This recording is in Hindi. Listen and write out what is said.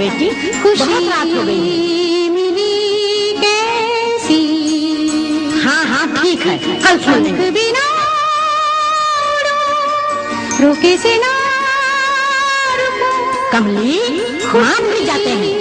बेटी खुश रात हो गई कैसी? हाँ हाँ ठीक है कल सुन बिना रुके से ना कमली खुआ भी जाते हैं।